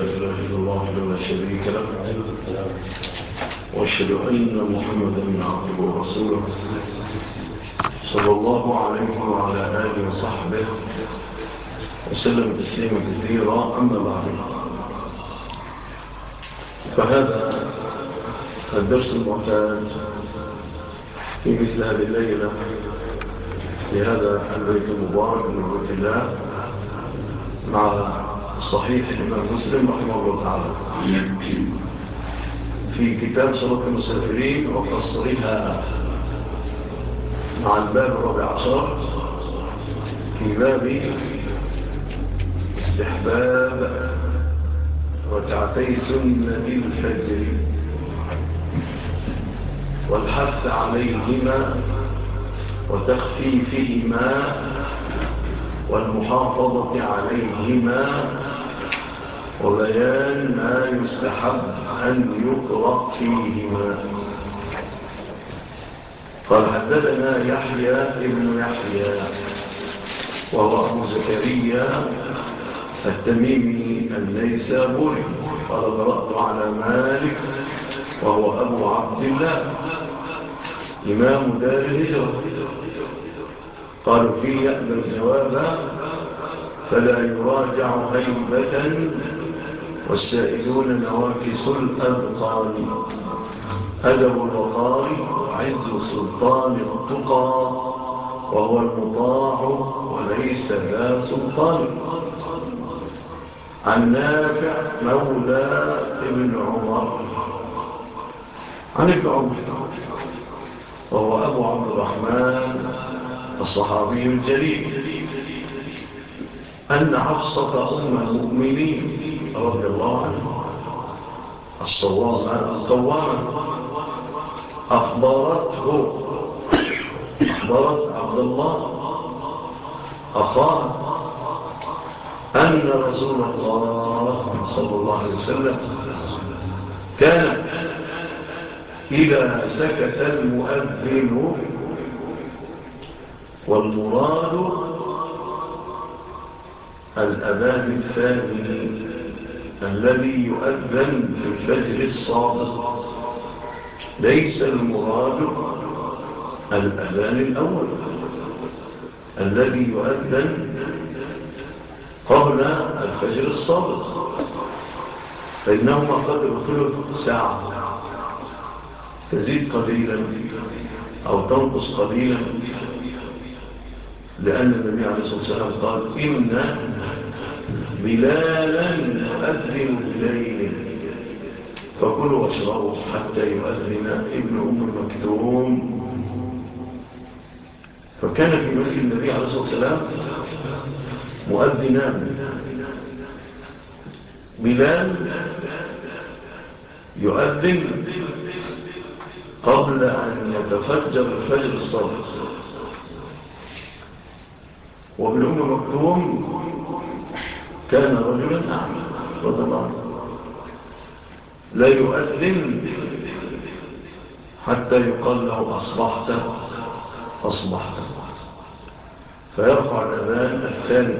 أشرف الله لما شريك له وأشهد أن محمدا عبده ورسوله. صلى الله عليه وعلى آله وصحبه وسلم تسليما كثيرا أما بعد. فهذا الدرس المعتاد في مثل هذه الليلة في هذا البيت المبارك من بيت الله مع صحيح الإمام مسلم رحمه الله تعالى. في كتاب صلوك المسافرين وفصلها مع الباب الرابع عشر في باب استحباب ركعتي سنة الفجر والحث عليهما وتخفيفهما والمحافظة عليهما وبيان ما يستحب أن يقرأ فيهما. قال يحيى ابن يحيى وهو أبو زكريا التميمي النيسابوري قال قرأت على مالك وهو أبو عبد الله إمام دار الهجرة. قالوا فيه يأبى الجواب فلا يراجع هيبة والسائلون نواكس الأبطال أدب الوقار عز سلطان التقى. وهو المطاع وليس لا سلطان. عن نافع مولى ابن عمر. عن ابن عمر. وهو أبو عبد الرحمن الصحابي الجليل. أن حفصة أم المؤمنين رضي الله عنه. الصوامة أخبرته أخبرت عبد الله أخاه أن رسول الله صلى الله عليه وسلم كان إذا سكت المؤذن والمراد الأذان الثاني الذي يؤذن في الفجر الصادق. ليس المراد الأذان الأول. الذي يؤذن قبل الفجر الصادق. فإنهما قد يخلق ساعة. تزيد قليلا أو تنقص قليلا. لأن النبي عليه الصلاة والسلام قال إن بلالا أذن بليل فكلوا واشربوا حتى يؤذن ابن أم المكتوم. فكان في مسجد النبي عليه الصلاة والسلام مؤذنان بلال يؤذن قبل أن يتفجر الفجر الصادق. وابن أم مكتوم كان رجلا أعمى وطبعا لا يؤذن حتى يقال له أصبحت أصبحت. فيرفع الأذان الثاني.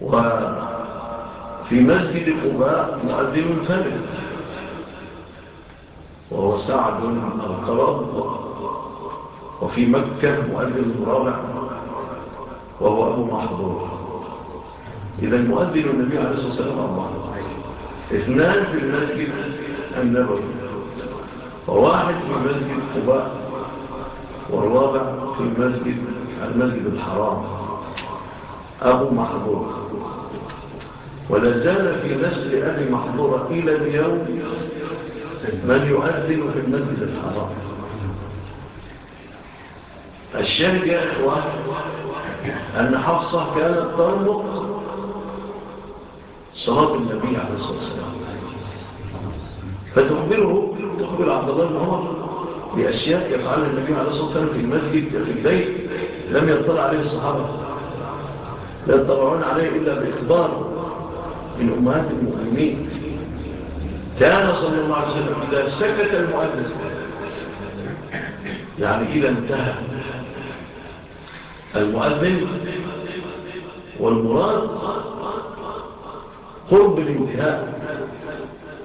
وفي مسجد قباء مؤذن ثالث وهو سعد القرض وفي مكة مؤذن رابع وهو أبو محضور. إذا المؤذن النبي عليه الصلاة والسلام أربعة اثنان في المسجد النبوي. وواحد في مسجد قباء والرابع في المسجد المسجد الحرام. أبو محضور. ولا زال في نسل أبي محضور إلى اليوم من يؤذن في المسجد الحرام. الشاهد يا إخوان أن حفصة كانت تربط صلاة النبي عليه الصلاة والسلام. فتخبره تخبر عبد الله بن عمر بأشياء يفعلها النبي عليه الصلاة والسلام في المسجد في البيت لم يطلع عليه الصحابة. لا يطلعون عليه إلا بإخبار من أمهات المؤمنين. كان صلى الله عليه وسلم إذا سكت المؤذن يعني إذا انتهى المؤذن والمراد قرب الانتهاء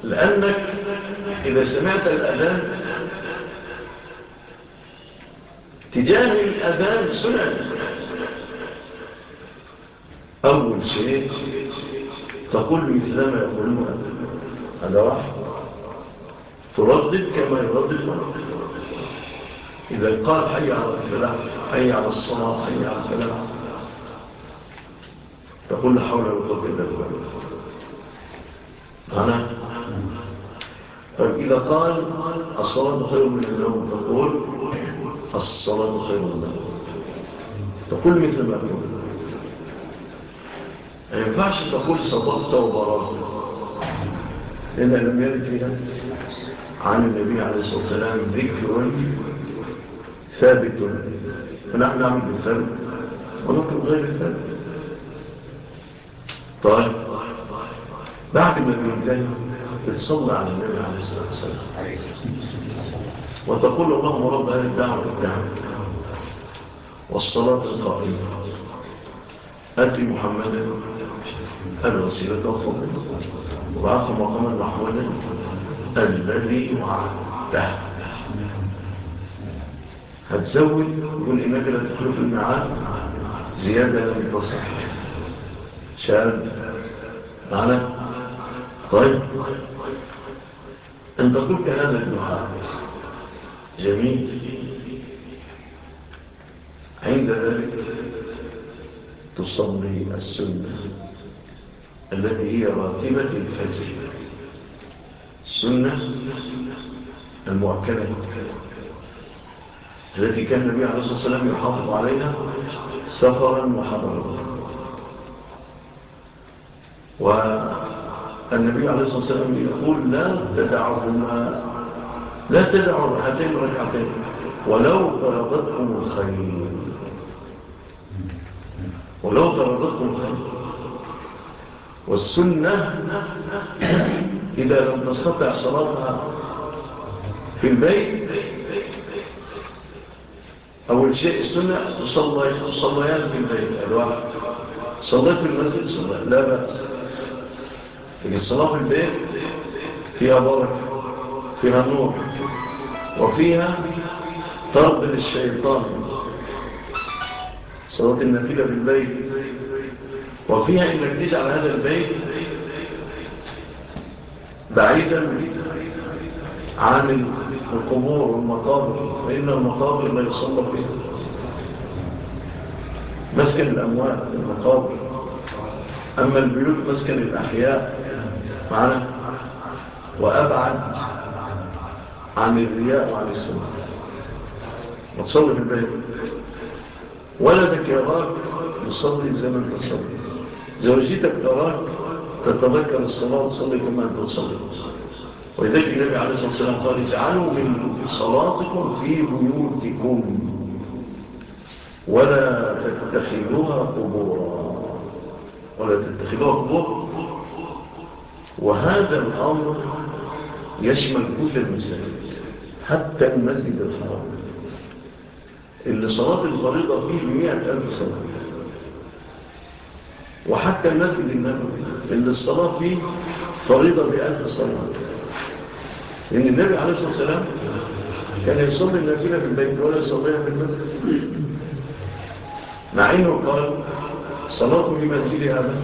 لأنك إذا سمعت الأذان تجاه الأذان سنن. أول شيء تقول مثلما يقولون هذا واحد. تردد كما يردد مرض إذا قال حي على الفلاح حي على الصلاة حي على الفلاح تقول حول القوة إلا بالله. أنا؟ طيب إذا قال الصلاة خير من النوم تقول الصلاة خير من النوم. تقول مثل ما تقول. ما ينفعش تقول صدقت وبررت لأن لم يرد فيها. عن النبي عليه الصلاة والسلام ذكر ثابت فنحن نعمل بالثابت. ونطلب غير الثابت. طيب. بعد ما تنتهي بتصلى على النبي عليه الصلاة والسلام. وتقول اللهم رب هذه الدعوة الدعوة والصلاة القائمة. أتي محمدا الوسيلة والفضل وأخو مقاما محمودا الذي وعدته. هتزود والإمامة لا تدخل في المعاد زيادة لم شاب. معنا؟ طيب. أن تقول كلامك محافظ جميل. عند ذلك تصلي السنة التي هي راتبة الفجر. السنة المؤكدة. التي كان النبي عليه الصلاة والسلام يحافظ عليها سفرا وحضرا. والنبي عليه الصلاة والسلام يقول لا تدعهما لا تدعوا هاتين ركعتين ولو طردتكم الخير. ولو طردتكم الخير. والسنة إذا لم تستطع صلاتها في البيت أول شيء السنة تصلي في بالليل الواحد. صلاة في المسجد صلاة. لا بأس. لكن الصلاة في البيت فيها بركة فيها نور وفيها طرد للشيطان. صلاة النفيلة في البيت وفيها إنك تجعل هذا البيت بعيدا عن القبور والمقابر فإن المقابر لا يصلى فيها. مسكن الأموال المقابر. أما البيوت مسكن الأحياء. معنا؟ وأبعد عن الرياء وعن السماء. ما تصلي في البيت. ولدك يراك يصلي زي ما انت تصلي. زوجتك تراك تتذكر الصلاة تصلي كما انت تصلي. ولذلك النبي عليه الصلاة والسلام قال اجعلوا من صلاتكم في بيوتكم ولا تتخذوها قبورا. ولا تتخذوها قبورا وهذا الأمر يشمل كل المساجد حتى المسجد الحرام اللي صلاة الفريضة فيه بمئة ألف صلاة. وحتى المسجد النبوي اللي الصلاة فيه فريضة بألف صلاة. لأن النبي عليه الصلاة والسلام كان يصلي النافلة في البيت ولا يصليها في المسجد. مع أنه قال صلاته في مسجد هذا.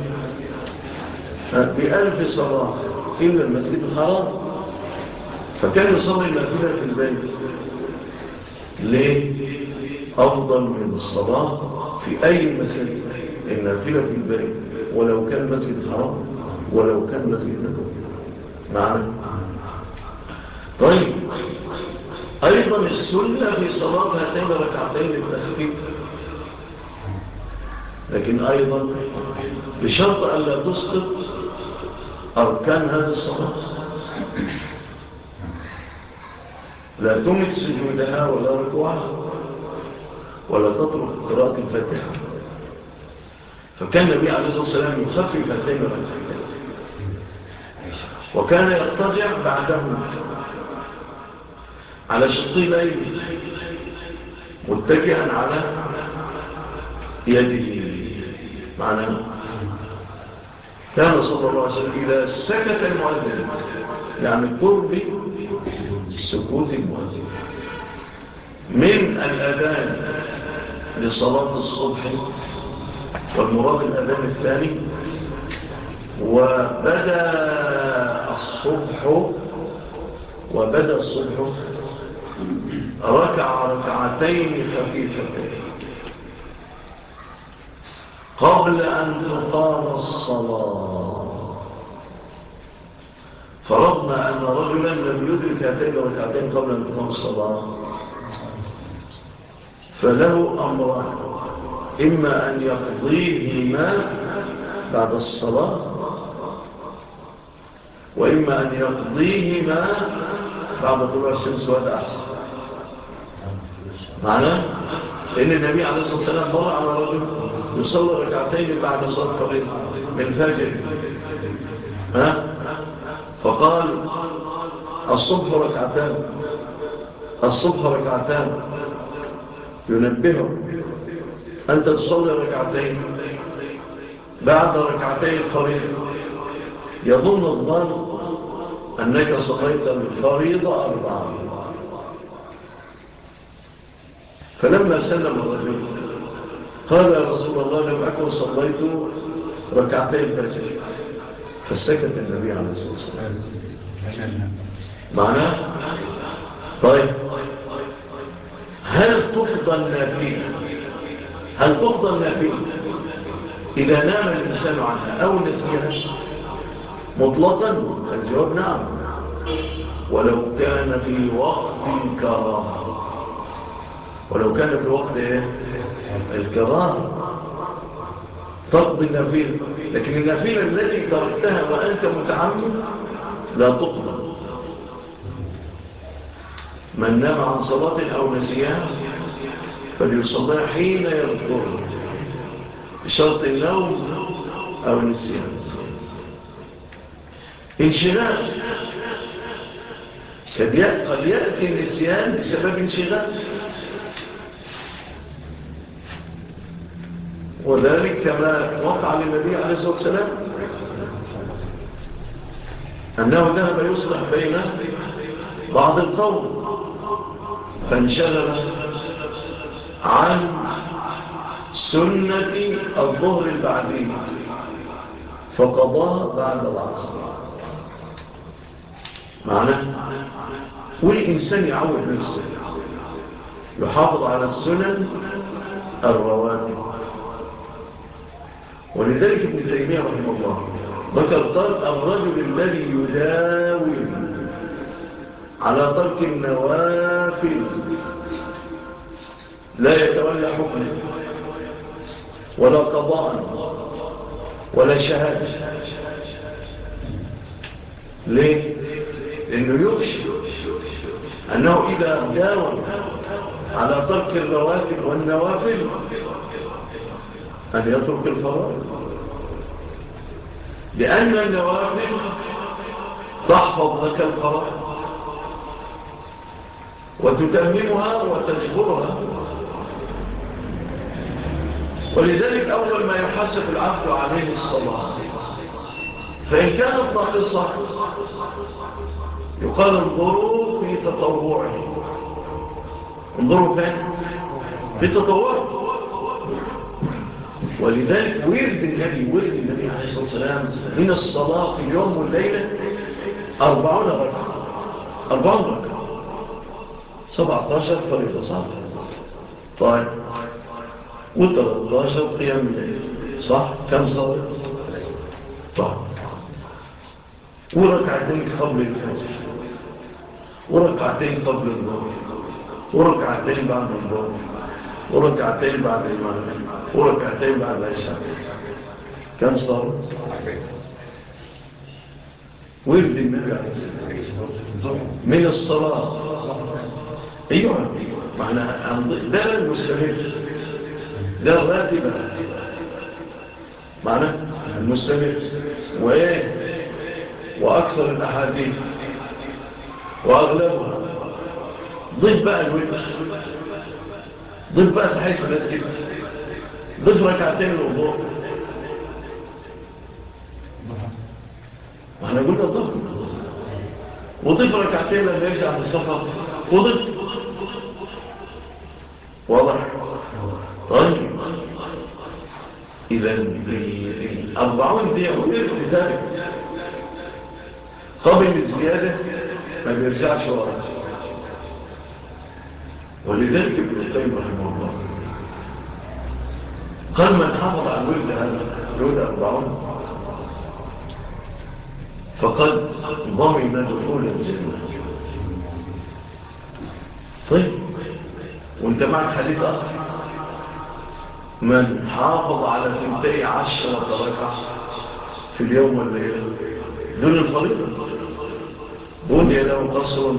بألف صلاة إلا المسجد الحرام. فكان يصلي النافلة في البيت. ليه؟ أفضل من الصلاة في أي مسجد. النافلة في البيت ولو كان مسجد حرام ولو كان مسجد نبوي معنا طيب أيضا السنة في صلاة هاتين ركعتين بالتخفيف لكن أيضا بشرط أن لا تسقط أركان هذه الصلاة لا تمت سجودها ولا ركوعها ولا تترك قراءة الفاتحة. فكان النبي عليه الصلاة والسلام يخفف هاتين ركعتين وكان يضطجع بعدهم على شقين ليل متكئا على يده. معنى إيه؟ كان صلى الله عليه وسلم إذا سكت المؤذن يعني قرب سكوت المؤذن. من الأذان لصلاة الصبح والمراد الأذان الثاني وبدأ الصبح وبدأ الصبح ركع ركعتين خفيفتين قبل أن تقام الصلاة. فرضنا أن رجلا لم يدرك هاتين ركعتين قبل أن تقام الصلاة فله أمران إما أن يقضيهما بعد الصلاة وإما أن يقضيهما بعد طلوع الشمس وهذا أحسن معنا لأن النبي عليه الصلاة والسلام مر على رجل يصلي ركعتين بعد صلاة فريضة من الفجر ها فقال الصبح ركعتان الصبح ركعتان ينبهه أنت تصلي ركعتين بعد ركعتين فريضة يظن الظن أنك صليت الفريضة أربعة فلما سلم الرجل قال يا رسول الله لم أكن صليت ركعتين فجر. فسكت النبي عليه الصلاة والسلام. معناه؟ طيب. هل تفضى النبي هل تفضى النبي إذا نام الإنسان عنها أو نسيها مطلقا؟ الجواب نعم. ولو كان في وقت كراهة. ولو كان في وقت الكرام تقضي النفيل. لكن النفيل التي تركتها وأنت متعمد لا تقضى. من نام عن صلاة أو نسيان فليصلى حين يذكر بشرط النوم أو النسيان انشغال. قد يأتي النسيان بسبب انشغال. وذلك كما وقع للنبي عليه الصلاة والسلام أنه ذهب يصلح بين بعض القوم فانشغل عن سنة الظهر البعدين فقضاها بعد العصر. معنى والإنسان يعود نفسه يحافظ على السنن الرواتب. ولذلك ابن تيمية رحمه الله ذكر قال الرجل الذي يداوم على ترك النوافل لا يتولى حكمه ولا قضاء ولا شهادة ليه؟ لأنه يخشى أنه إذا داوم على ترك الرواتب والنوافل أن يترك الفرائض لأن النوافل تحفظ لك القرار. وتتممها وتجبرها. ولذلك أول ما يحاسب العبد عليه الصلاة. فإن كانت ناقصة يقال انظروا في تطوعه. انظروا فين؟ في تطوعه. ولذلك ورد النبي ورد النبي عليه الصلاة والسلام من الصلاة في اليوم والليلة أربعون ركعة. أربعون ركعة. سبعة عشر فريضة صح؟ طيب. وثلاثة عشر قيام الليل صح؟ كم صلاة طيب. وركعتين قبل الفجر وركعتين قبل النوم وركعتين بعد النوم وركعتين بعد المغرب وركعتين بعد العشاء كم صار ويبدي النبي عليه الصلاة۔ من الصلاة أيوه معنى ده المستمر ده الراتبة معنى المستمر وإيه وأكثر الأحاديث وأغلبها۔ ضد بقى الوجه۔ دول بقى صحيح الناس كده دول ركعتين الوضوء وانا قلنا الظهر وضيف ركعتين لما يرجع من السفر وضيف واضح۔ طيب اذا الاربعون دي غير ذلك قبل الزيادة ما بيرجعش ورا ولذلك ابن القيم رحمه الله قال من حافظ عن ولد هذا الولد أربعون فقد ضمن دخول الجنة. طيب وانت معك حديث آخر. من حافظ على ثنتي عشرة ركعة في اليوم والليلة. دون الفريضة. بني له قصر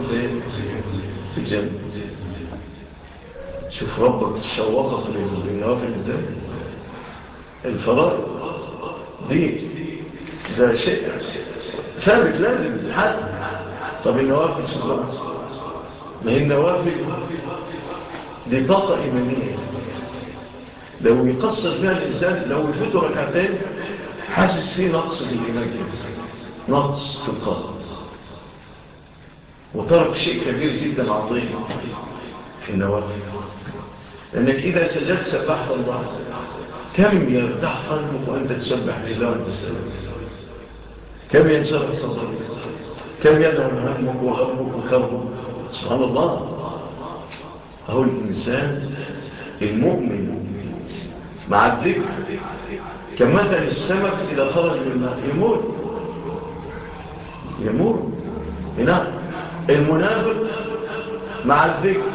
في الجنة. شوف ربك تشوقك للنوافل إزاي الفرائض دي ده شيء ثابت لازم حد طب النوافل شوف ما هي النوافل؟ دي طاقة إيمانية. لو يقصر فيها الإنسان لو يفوت ركعتين حاسس فيه نقص في الإيمان. نقص في القلب. وترك شيء كبير جدا عظيم في النوافل. لأنك إذا سجدت سبحت الله. كم يرتاح قلبك وأنت تسبح لله وأنت سبحت كم ينسرح صدرك. كم يذهب همك وهمك وكربك سبحان الله. هو الإنسان المؤمن. مع الذكر. كمثل السمك إذا خرج من الماء. يموت. يموت. هنا. المنافق مع الذكر.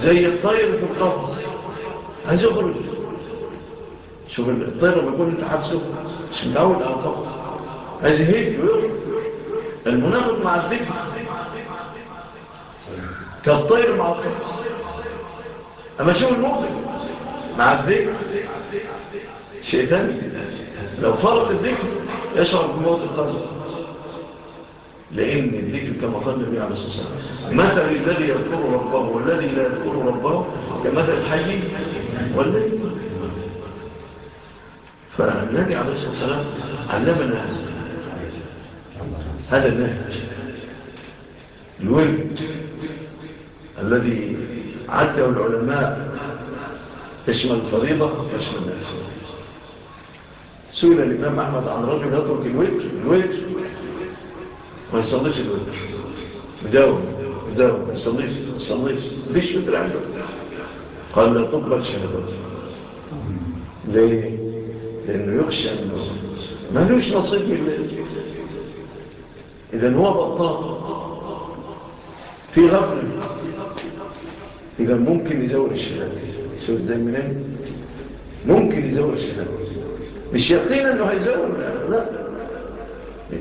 زي الطير في القفص عايز يخرج. شوف الطير لما يكون انت حافظه عشان داول أو القفص عايز يهيج. ويخرج مع الذكر كالطير مع القفص أما شوف المؤمن مع الذكر شيء ثاني لو فرق الذكر يشعر بموت القفص لأن الذكر كما قال النبي عليه الصلاة والسلام مثل الذي يذكر ربه والذي لا يذكر ربه كمثل الحي والذي فالنبي عليه الصلاة والسلام علمنا هذا النهج. الورد الذي عده العلماء تشمل الفريضة وتشمل الفريضة سئل الإمام أحمد عن رجل يترك الوتر الوتر ما يصليش الوتر مداوم مداوم ما يصليش ما يصليش ليش وتر عنده قال لا تقبل شهادته ليه؟ لأنه يخشى أنه ما لوش نصيب إذا هو بطاق في غفل إذا ممكن يزور الشهادة شوف زي منين ممكن يزور الشهادة مش يقين أنه هيزور لا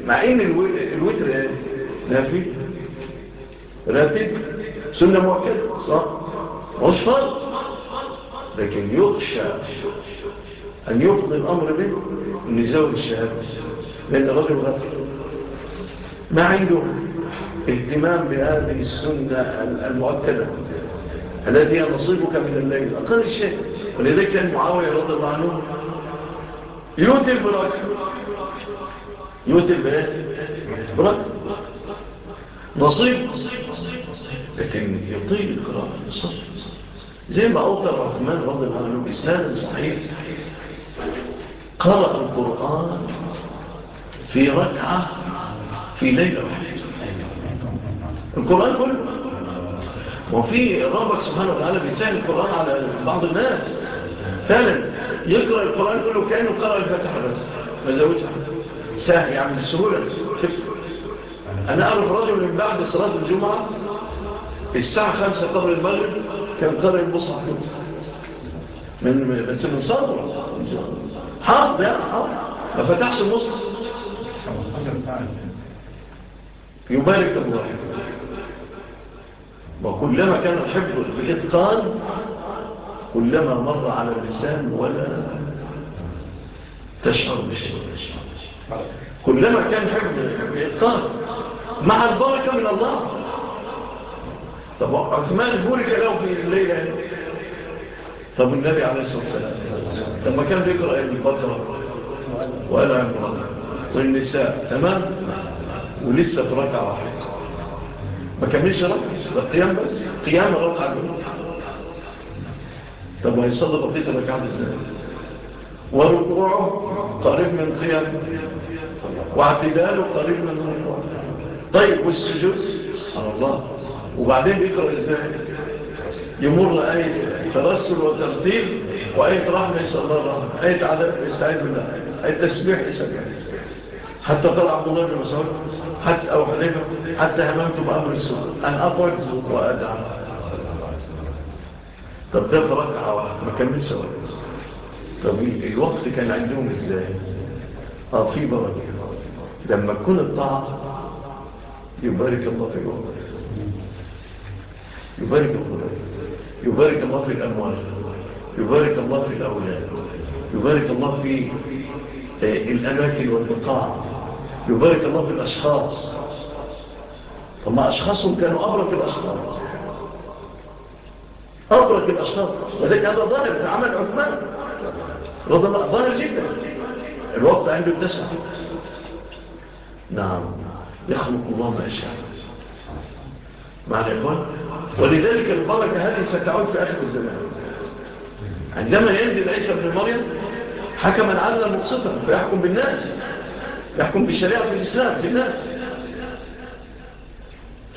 مع إن الوتر نافي راتب سنة مؤكدة صح؟ عصفر. لكن يخشى أن يفضي الأمر به نزول الشهادة. لأن الرجل غفر ما عنده اهتمام بهذه السنة المؤكدة. التي نصيبك من الليل. أقل الشيء ولذلك كان معاوية رضي الله عنه يوتي البراكة يوسف إيه؟ برد نصيب. لكن يطيل القراءة الصف زي ما أوقع الرحمن رضي الله عنه بإسناد صحيح. قرأ القرآن في ركعة في ليلة واحدة. القرآن كله. وفي ربك سبحانه وتعالى بيسهل القرآن على بعض الناس. فعلا. يقرأ القرآن كله كأنه قرأ الفاتحة بس. ما زوجها سهل يعني السهولة. أنا أعرف رجل من بعد صلاة الجمعة الساعة خمسة قبل المغرب كان قرر المصحف من بس من صدره حاضر يعني حاضر ما فتحش المصحف يبارك الله. وكلما كان الحفظ بإتقان كلما مر على اللسان ولا تشعر بشيء كلما كان حب الإتقان مع البركة من الله. طب عثمان بورك له في الليلة. طب النبي عليه الصلاة والسلام. لما كان بيقرأ البكرة وقال عمران والنساء تمام؟ ولسه في ركعة واحدة. ما كملش ركعة القيام بس. قيام ركعة. طب هيصلي بقية الركعات إزاي؟ وركوعه قريب من قيام واعتداله قريب من الركوع طيب والسجود؟ سبحان الله. وبعدين بيقرأ إزاي؟ يمر آية ترسل وترتيب وآية رحمة يسأل الله. الرحمة آية عذاب يستعيد بالله. آية تسبيح يسأل الله. حتى طلع عبد الله بن مسعود حتى أو حليفة حتى هممت بأمر السوء. أن أقعد وأدعم طب ده ركعة واحدة ما كملش وقت طب الوقت كان عندهم إزاي؟ آه في بركة. لما تكون الطاعة يبارك الله في الوقت. يبارك الله يبارك الله في الأموال. يبارك الله في الأولاد. يبارك الله في آه، الأماكن والبقاع. يبارك الله في الأشخاص. فما أشخاصهم كانوا أبرك الأشخاص. أبرك الأشخاص. وذلك هذا ظاهر في عمل عثمان. ربما ضار جدا الوقت عنده اتسع نعم يخلق الله ما يشاء معنى إخوان ولذلك البركة هذه ستعود في آخر الزمان۔ عندما ينزل عيسى بن مريم حكم العدل المقصطة فيحكم بالناس يحكم بالشريعة في الإسلام في الناس۔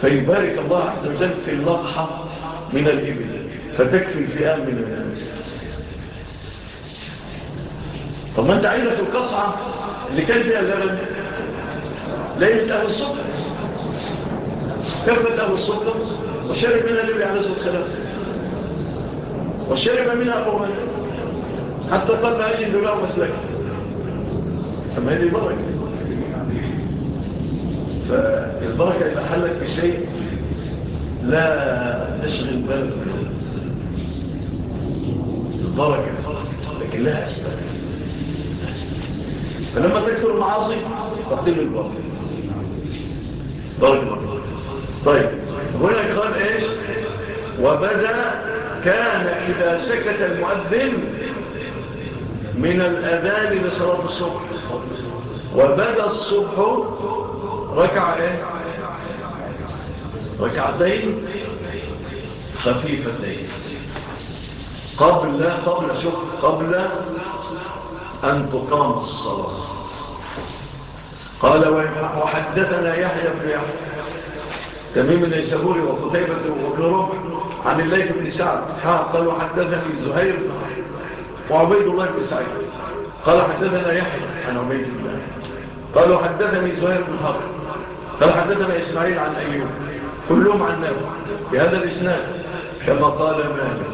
فيبارك الله عز وجل في اللقحة من الإبل فتكفي الفئام من الناس۔ طب ما انت عيلة القصعة اللي كان فيها اللبن. ليلة أهل السكر كفت أهل السكر وشرب منها النبي عليه الصلاة والسلام. وشرب منها أبو مالك حتى طلب أجل دماء مسلك أما هذه بركة. فالبركة إذا حلت بشيء لا تشغل بالك. البركة لكن لها أسباب فلما تكثر المعاصي تقتل البر بارك الله طيب هنا قال إيش؟ وبدأ كان إذا سكت المؤذن من الأذان لصلاة الصبح. وبدأ الصبح ركع إيه؟ ركعتين خفيفتين. قبل قبل شكر قبل أن تقام الصلاة. قال وحدثنا يحيى بن يحيى تميم النيسابوري وقتيبة وقرب عن الليث بن سعد. قالوا حدثني زهير وعبيد الله بن سعيد. قال حدثنا يحيى عن عبيد الله. قالوا حدثني زهير بن حرب. قال حدثنا إسماعيل عن أيوب. كلهم عن نافع بهذا الإسناد كما قال مالك.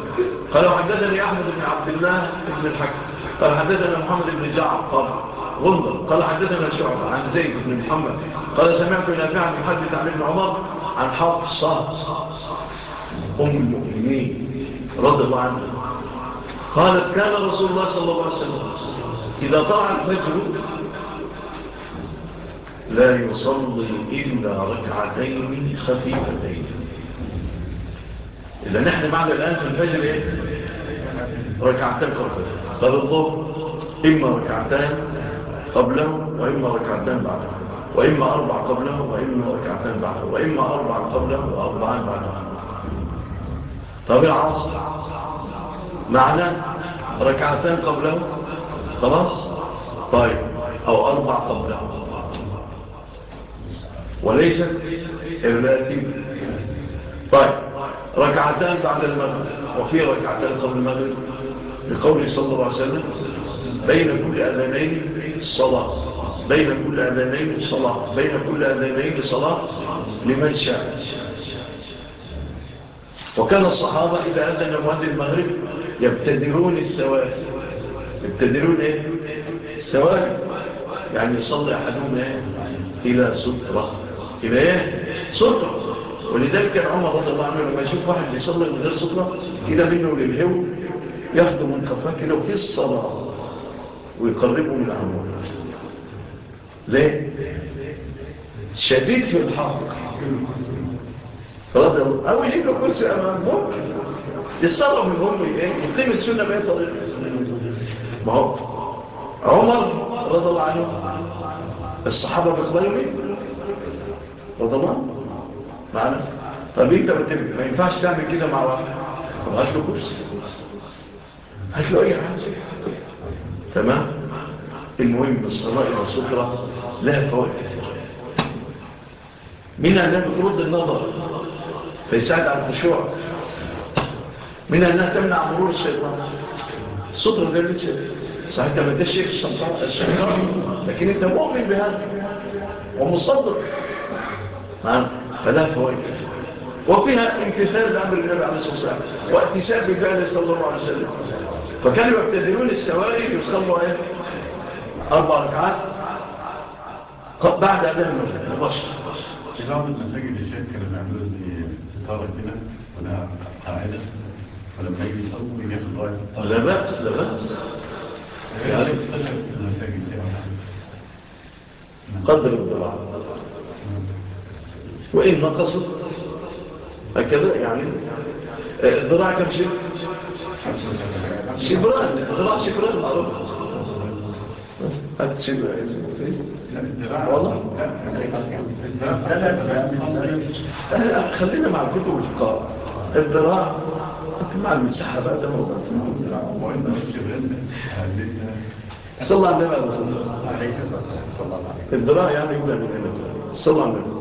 قال حدثني أحمد بن عبد الله بن الحكم. قال حدثنا محمد بن جعفر غندر. قال حدثنا شعبة عن زيد بن محمد. قال سمعت نافعا يحدث عن ابن عمر عن حفصة أم المؤمنين رضي الله عنها. قالت كان رسول الله صلى الله عليه وسلم إذا طلع الفجر لا يصلي إلا ركعتين خفيفتين. إذا نحن معنا الآن في الفجر إيه؟ ركعتين قبل طب الظهر إما ركعتين قبله وإما ركعتين بعده وإما أربع قبله وإما ركعتين بعده وإما أربع قبله وأربعان بعده طب العصر معنى ركعتين قبله خلاص؟ طيب۔ أو أربع قبله وليست التي طيب۔ ركعتان بعد المغرب وفي ركعتان قبل المغرب بقول صلى الله عليه وسلم بين كل أذانين الصلاة بين كل أذانين الصلاة بين كل أذانين الصلاة لمن شاء. وكان الصحابة إذا أذن مهد المغرب يبتدرون السواد يبتدرون إيه؟ السواك يعني يصلي أحدهم إلى سترة إلى إيه؟ سترة ولذلك عمر رضي الله عنه لما يشوف واحد يصلي من غير صلاة كده منه للهو ياخده من كفاه كده في الصلاة ويقربه من عمر ليه؟ شديد في الحق. رضي الله أو يجيب له كرسي أمام بوك يصرف من هم يقيم السنة ما يطلق ما هو؟ عمر رضي الله عنه الصحابة بيقبلوا مين رضي الله عنه. معنا طب انت ما ينفعش تعمل كده مع واحد طب هات له كرسي هات له اي حاجة تمام. المهم الصلاه إلى الصخره لها فوائد كثيره منها انها بترد النظر. فيساعد على الخشوع منها انها تمنع مرور الشيطان الصدر ده لسه صحيح انت ما تدش شيخ الشيطان لكن انت مؤمن بهذا. ومصدق معنا فلا فوائد. وفيها امتثال بأمر النبي عليه الصلاة والسلام واكتساب بالفعل صلى الله عليه وسلم. فكانوا يبتذلون السواري يصلوا إيه؟ أربع ركعات قد بعد أدام البصر تلاوة المساجد الشيخ كانوا يعملوا زي ستارة كده ولا قاعدة. ولما يجي يصلوا يأخذ راية لا بأس لا بأس. يعني يعرف المساجد قدر الضراعة وإن نقصت هكذا يعني آه، الضراع كم شيء؟ شبران الضراع شبران معروف. هات شبران والله؟ آه، خلينا مع الكتب والفقاء الضراع مع المساحة بعد ده موضوع صلى الله عليه وسلم. الضراع يعني يقول يعني، صلى الله عليه وسلم.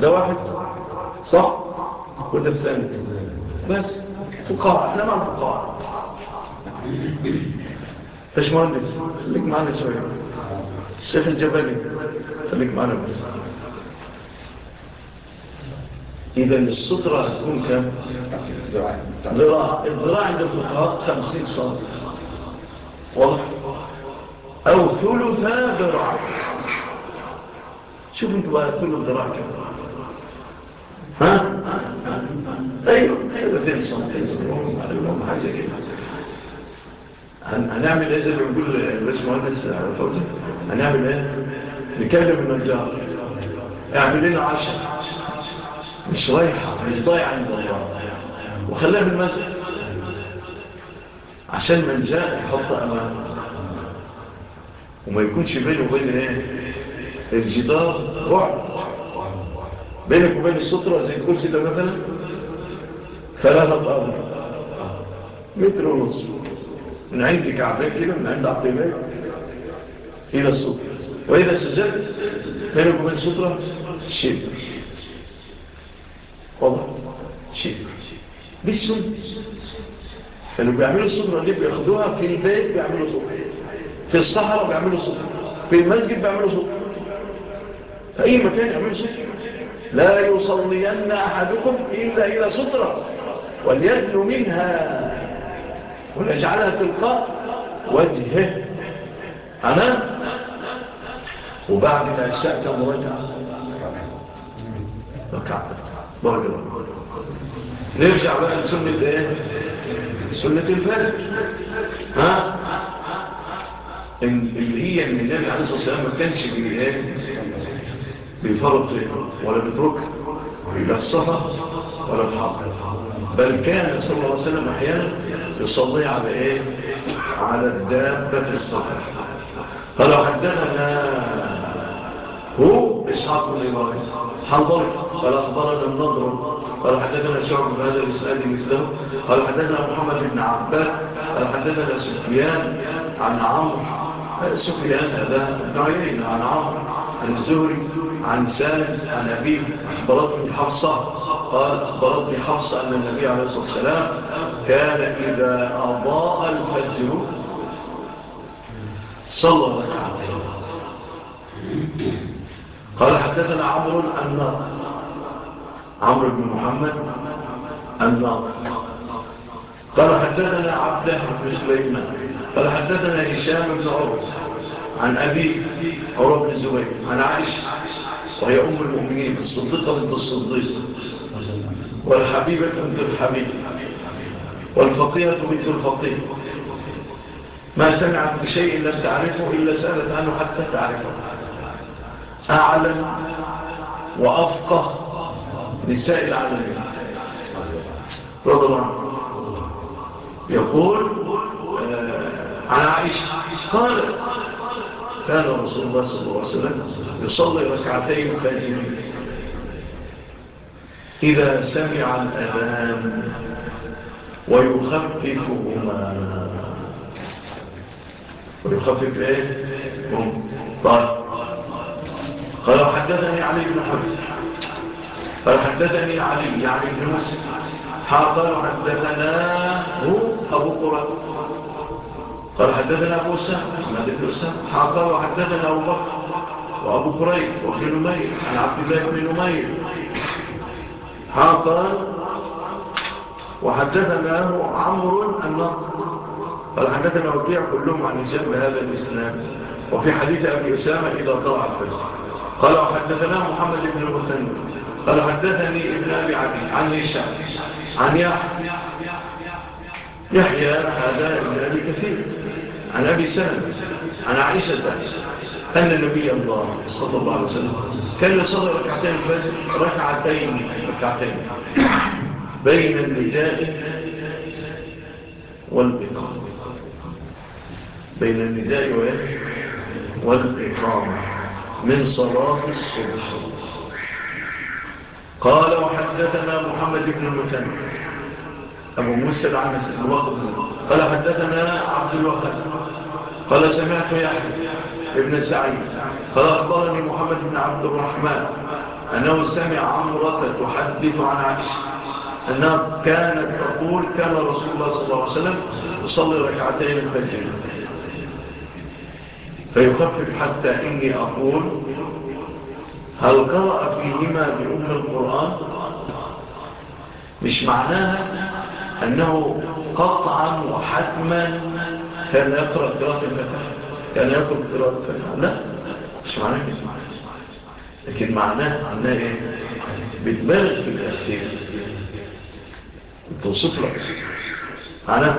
ده واحد. صح؟ وده الثاني. بس. فقاعة. إحنا مع فقاعة. باش مهندس خليك معنا شوية. الشيخ الجبلي خليك معنا بس. إذا السطرة هتكون كم؟ ذراع. الذراع عند الفقراء 50 سم واضح؟ أو ثلثا ذراع. شوف أنتوا بقى كلهم كده. ها؟ أيوه أيوه, أيوة،, أيوة، تنسوا أيوة، عليهم حاجة كده. هنعمل إيه زي ما بيقول الرئيس مهندس فوزي؟ هنعمل إيه؟ نكلم النجار. اعمل لنا عشاء. مش رايحة مش ضايعه عند الله وخليها في المسجد. عشان من جاء يحط امامه وما يكونش بينه وبين إيه؟ الجدار بعد بينك وبين السطرة زي الكرسي ده مثلا؟ ثلاثة أرض متر ونص. من عند كعبات كده من عند عقبك إلى السطرة وإذا سجلت بينك وبين السطرة شبر واضح؟ شبر دي السنة بيعملوا السطرة اللي بياخدوها في البيت بيعملوا سطرة في الصحراء بيعملوا سطرة في المسجد بيعملوا سطرة في أي مكان يعمل سترة لا يصلين أحدكم إلا إلى سترة وليدل منها. ونجعلها تلقى وجهه. أنا؟ وبعد ما كم مرجع ركعت مرجع نرجع بقى لسنة إيه؟ سنة الفجر. ها؟ اللي هي من النبي عليه الصلاة والسلام ما كانش بيقول بفرق ولا بترك لا الصفا ولا الحق بل كان صلى الله عليه وسلم أحيانا يصلي على إيه؟ على الدابة الصفا فلو حدثنا هو إسحاق بن إبراهيم. حضر قال أخبرنا النضر. قال حدثنا شعب بن هذا الإسلام مثله. قال حدثنا محمد بن عباد قال حدثنا سفيان عن عمر سفيان هذا نعيين عن عمر عن الزهري عن سالم عن أبيه أخبرتني حفصة قال أخبرتني حفصة أن النبي عليه الصلاة والسلام كان إذا أضاء الفجر صلى الله عليه قال حدثنا عمرو النار عمرو بن محمد النار قال حدثنا عبده بن سليمان قال حدثنا هشام بن عروس عن أبي عروة بن زبير عن عائشة وهي أم المؤمنين الصديقة بنت الصديق والحبيبة بنت الحبيب والفقية بنت الفقيه ما سمعت بشيء لم تعرفه إلا سألت عنه حتى تعرفه. أعلم وأفقه نساء العالمين. رضا الله يقول آه، عن عائشة قالت كان رسول الله صلى الله عليه وسلم يصلي ركعتين فاتمين إذا سمع الأذان ويخففهما. ويخفف إيه؟ طيب قال حدثني علي بن حفظ قال حدثني علي يعني بن مسلم. حاضر حدثناه هو أبو قرآن قال حدثنا أبو سهم أحمد بن سهم حاضر وحدثنا أبو بكر وأبو كريم وخير نمير عن عبد الله بن نمير. حاضر. وحدثناه عمرو النقر قال حدثنا وكيع كلهم عن إسلام بهذا الإسلام وفي حديث أبي أسامة إذا طلع الفجر قال وحدثنا محمد بن المثنى. قال حدثني ابن أبي عبد عن هشام عن يحيى. يحيى هذا ابن أبي كثير. عن أبي سلم عن عائشة أن النبي الله صلى الله عليه وسلم كان يصلي ركعتين الفجر ركعتين ركعتين بين النداء والإقامة بين النداء والإقامة من صلاة الصبح. قال وحدثنا محمد بن المثنى أبو موسى العمس الوقت قال حدثنا عبد الوهاب. قال سمعت يحيى ابن سعيد. قال أخبرني محمد بن عبد الرحمن أنه سمع عمرة تحدث عن عائشة أنها كانت تقول كان رسول الله صلى الله عليه وسلم يصلي ركعتين الفجر. فيخفف حتى إني أقول هل قرأ فيهما بأم القرآن؟ مش معناها أنه قطعا وحتما كان يقرأ قراءة الفتح كان يقرأ قراءة الفتح لا مش معناه كده. لكن معناه معناه إيه؟ بتبالغ في التفسير بتوصف لك. معناه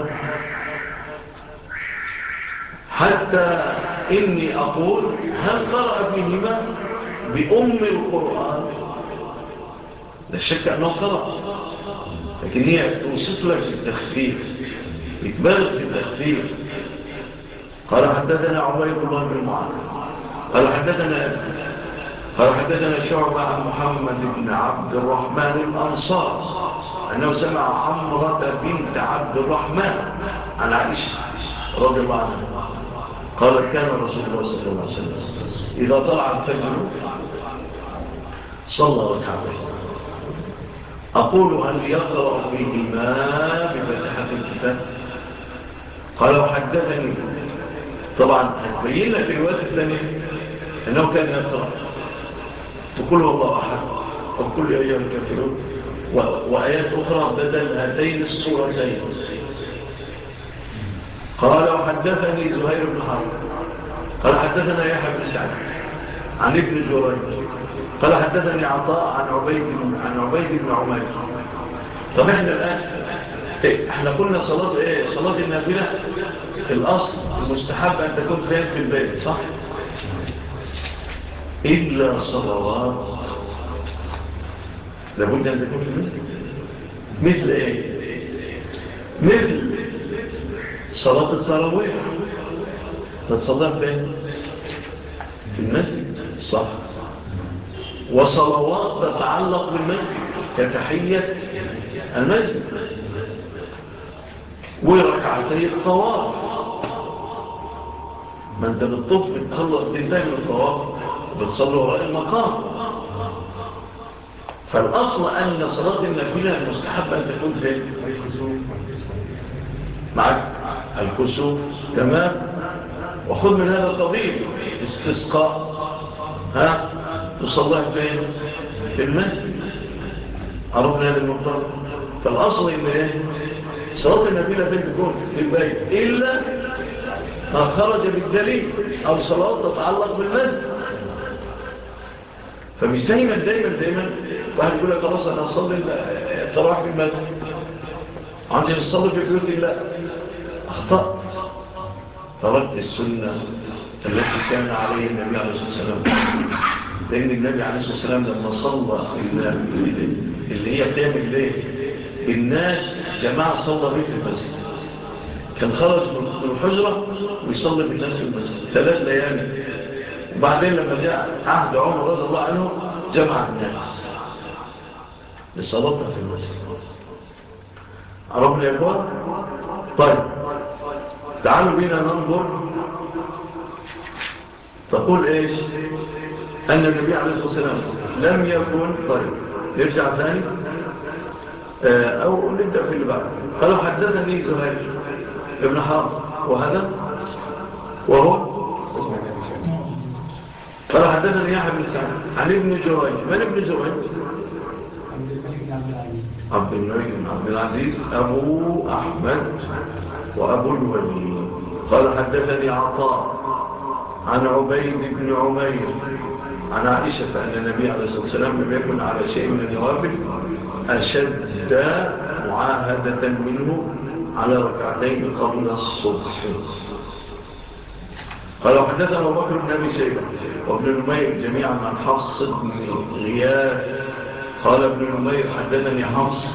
حتى إني أقول هل قرأ بهما بأم القرآن؟ لا شك أنه قرأ. لكن هي توصف لك التخفيف اجبارك التخفيف. قال حدثنا عبيد الله بن معاذ. قال حدثنا قال حدثنا شعبة عن محمد بن عبد الرحمن الأنصار أنه سمع حمرة بنت عبد الرحمن عن عائشة رضي الله عنها. قال كان رسول الله صلى الله عليه وسلم إذا طلع الفجر صلى ركعتين. أقول أن يقرأ فيه ما بفتحة الكتاب. قال وحدثني طبعا أتبين لك الوقت الثاني أنه كان يقرأ تقول والله أحد وكل أيام كافرون وآيات أخرى بدل هاتين الصورتين. قال وحدثني زهير بن حرب. قال حدثنا يحيى بن سعد عن ابن جريج. قال حدثني عطاء عن عبيد عن عبيد بن عمر طب إحنا الان إيه، إحنا قلنا صلاة إيه؟ صلاة النافلة في الأصل المستحب أن تكون فين؟ في البيت صح؟ إلا صلوات. لابد أن تكون في المسجد مثل إيه؟ مثل صلاة التراويح. تتصلى فين في المسجد صح؟ وصلوات تتعلق بالمسجد كتحية المسجد وركعتي الطواف. ما انت بالطف بتخلص تنتهي من الطواف بتصلي وراء المقام. فالأصل أن صلاة النافله المستحبه أن تكون في معك الكسوف. تمام. وخذ من هذا الطبيب استسقاء. ها؟ يصلح فين في المسجد عرفنا هذا المفترض فالأصل إن إيه؟ صلاة النبيلة فين تكون؟ في البيت. إلا ما خرج بالدليل أو صلاة تتعلق بالمسجد. فمش دايما دايما دايما. واحد يقول لك خلاص أنا أصلي التراح في المسجد. عندي نصلي في بيوت الله أخطأت. تركت السنة التي كان عليه النبي عليه الصلاة والسلام. لأن النبي عليه الصلاة والسلام لما صلى اللي هي بتعمل ليه الناس جماعة صلى بيه في المسجد. كان خرج من الحجرة ويصلي بالناس في المسجد. ثلاث ليالي. وبعدين لما جاء عهد عمر رضي الله عنه جمع الناس. لصلاة في المسجد. عرفنا يا اخوان طيب. تعالوا بينا ننظر. تقول إيش؟ أن النبي عليه الصلاة والسلام لم يكن طريق. نرجع ثاني. آه، أو نبدأ في اللي بعد. قالوا حدثني زهير ابن حار وهذا؟ وهو؟ قالوا حدثني يحيى بن سعد عن ابن جريج. من ابن جريج؟ عبد الملك بن عبد العزيز أبو أحمد وأبو الولي قال حدثني عطاء عن عبيد بن عمير عن عائشة فأن النبي عليه الصلاة والسلام لم يكن على شيء من النوافل أشد معاهدة منه على ركعتين قبل الصبح. قال وحدثنا بكر بن أبي شيبة وابن نمير جميعا عن حفص بن غياث. قال ابن نمير حدثني حفص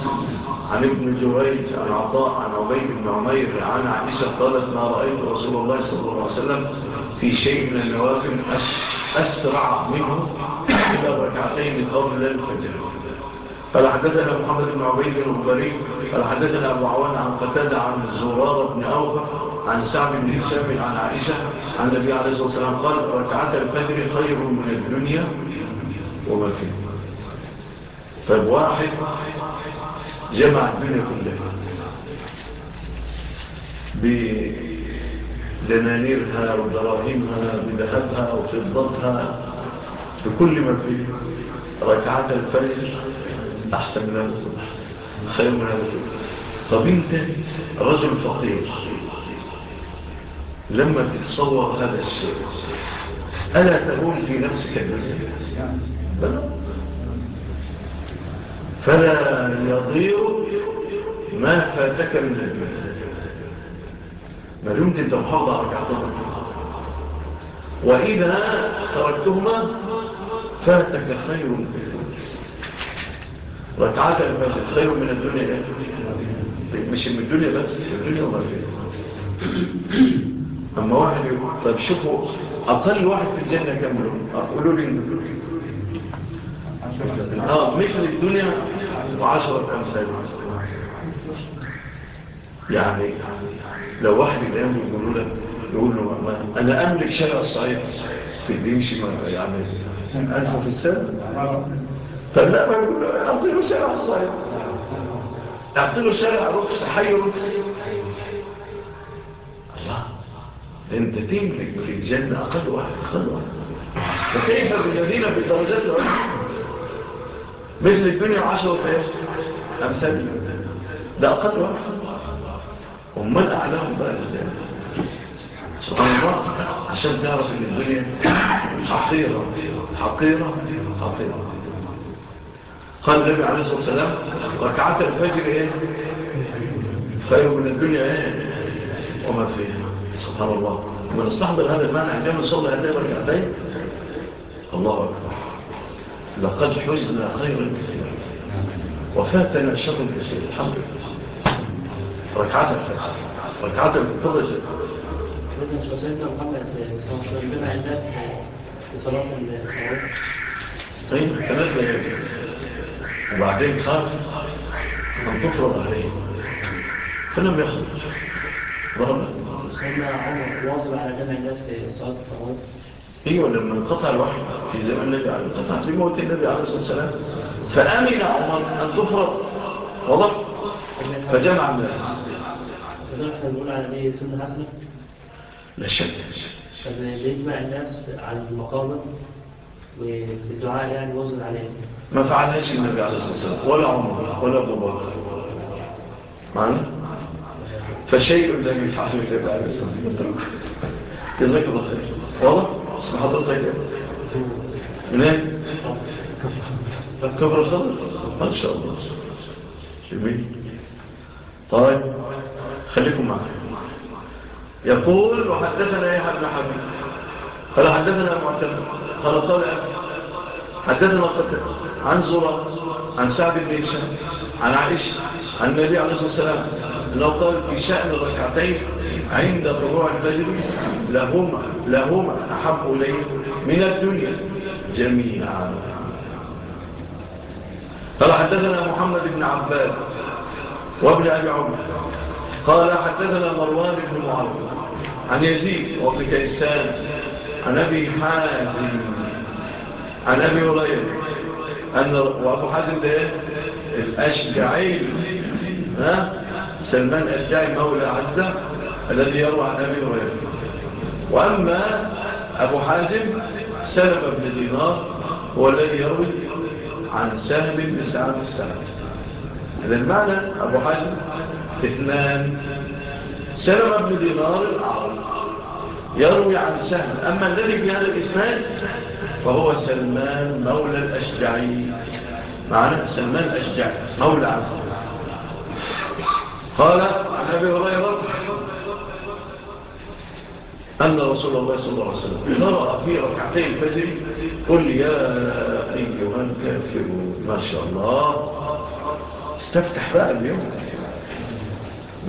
عن ابن جويج عن عطاء عن عبيد بن عمير عن عائشة قالت ما رأيت رسول الله صلى الله عليه وسلم في شيء من النوافل أشد أسرع منه إلى ركعتين من الفجر. قال حدثنا محمد بن عبيد الغريب قال حدثنا أبو عوان عن قتادة عن الزرارة بن أوفا عن سعب بن هشام عن عائشة عن النبي عليه الصلاة والسلام قال ركعت الفجر خير من الدنيا وما فيه طيب واحد جمع الدنيا كلها. دنانيرها ودراهمها بذهبها وفضتها بكل ما فيه. ركعة الفجر أحسن من هذا الصبح خير من هذا الصبح طب انت رجل فقير لما تتصور هذا الشيء ألا تقول في نفسك النسيء فلا يضيع ما فاتك من المال بل يمكن تنحوض على ركعتهما وإذا تركتهما فاتك خير ركعات الفجر خير من الدنيا. مش من الدنيا بس الدنيا وما فيها. أما واحد يقول طيب شوفوا أقل واحد في الجنة كم له؟ قولوا لي آه من الدنيا وعشرة أمثال يعني لو واحد الآن يقول له يقول له أنا أملك شارع صحيح في الدينش ما يعمل يعني ألف في السنة؟ فلا ما يقول له أعطي له شارع صحيح. أعطي له شارع حي رقص الله أنت تملك في الجنة أقل واحد أقل واحد. فكيف بالذين في درجات مثل الدنيا عشرة أمثال. ده أقل واحد. ومن أعلام بقى الإسلام سبحان الله. عشان تعرف أن الدنيا حقيرة حقيرة حقيرة قال النبي عليه الصلاة والسلام ركعة الفجر إيه؟ خير من الدنيا إيه؟ وما فيها. سبحان الله. ونستحضر هذا المعنى عندما نصلي هذه الركعتين. الله أكبر. لقد حزنا خير كثير. وفاتنا شر كثير. الحمد لله. ركعات الفجر ركعات الفجر بدنا شوزينا محمد صلى الله عليه الناس في صلاة الخروج طيب الثلاثة وبعدين خاف أن تفرض عليه فلم يخرج ضرب سيدنا عمر واظب على جمع الناس في صلاة الخروج أيوه لما انقطع الوحي في زمن النبي عليه الصلاه والسلام في موت النبي عليه الصلاه والسلام فامن عمر ان تفرض۔ وضح فجمع من الحق نقول على دي سنة حسنة لا شك. بيجمع الناس على المقابر والدعاء يعني وزن عليهم ما فعلهاش النبي عليه الصلاة والسلام. ولا عمر ولا ابو بكر معنا؟ فشيء لم يفعله النبي عليه الصلاة والسلام. جزاك الله خير. والله اسم حضرتك منين كبر الخضر؟ ما شاء الله. جميل. طيب خليكم معنا يقول وحدثنا يا ابن حبيب. قال حدثنا المعتمد قال قال حدثنا القتل عن زرع عن سعد بن هشام عن عائشة عن النبي عليه الصلاة والسلام لو قال في شأن ركعتين عند طلوع الفجر لهما لهما أحب إليه من الدنيا جميعا. قال حدثنا محمد بن عباد وابن أبي عمر قال حدثنا مروان بن معاوية عن يزيد وابن كيسان عن أبي حازم عن أبي هريرة أن وأبو حازم ده الأشجعي ها؟ سلمان أشجعي مولى عزة الذي يروى عن أبي هريرة. وأما أبو حازم سلم بن دينار هو الذي يروي عن سهم بن سعد السعد هذا المعنى أبو حاتم. اثنان. سلم ابن دينار العرب يروي عن سهل أما الذي في هذا الإسمان فهو سلمان مولى الأشجعي. معنى سلمان الأشجعي مولى عزيز قال عن أبي هريرة أن رسول الله صلى الله عليه وسلم نرأ في ركعتين الفجر قل يا أيها الكافرون ما شاء الله. استفتح بقى اليوم.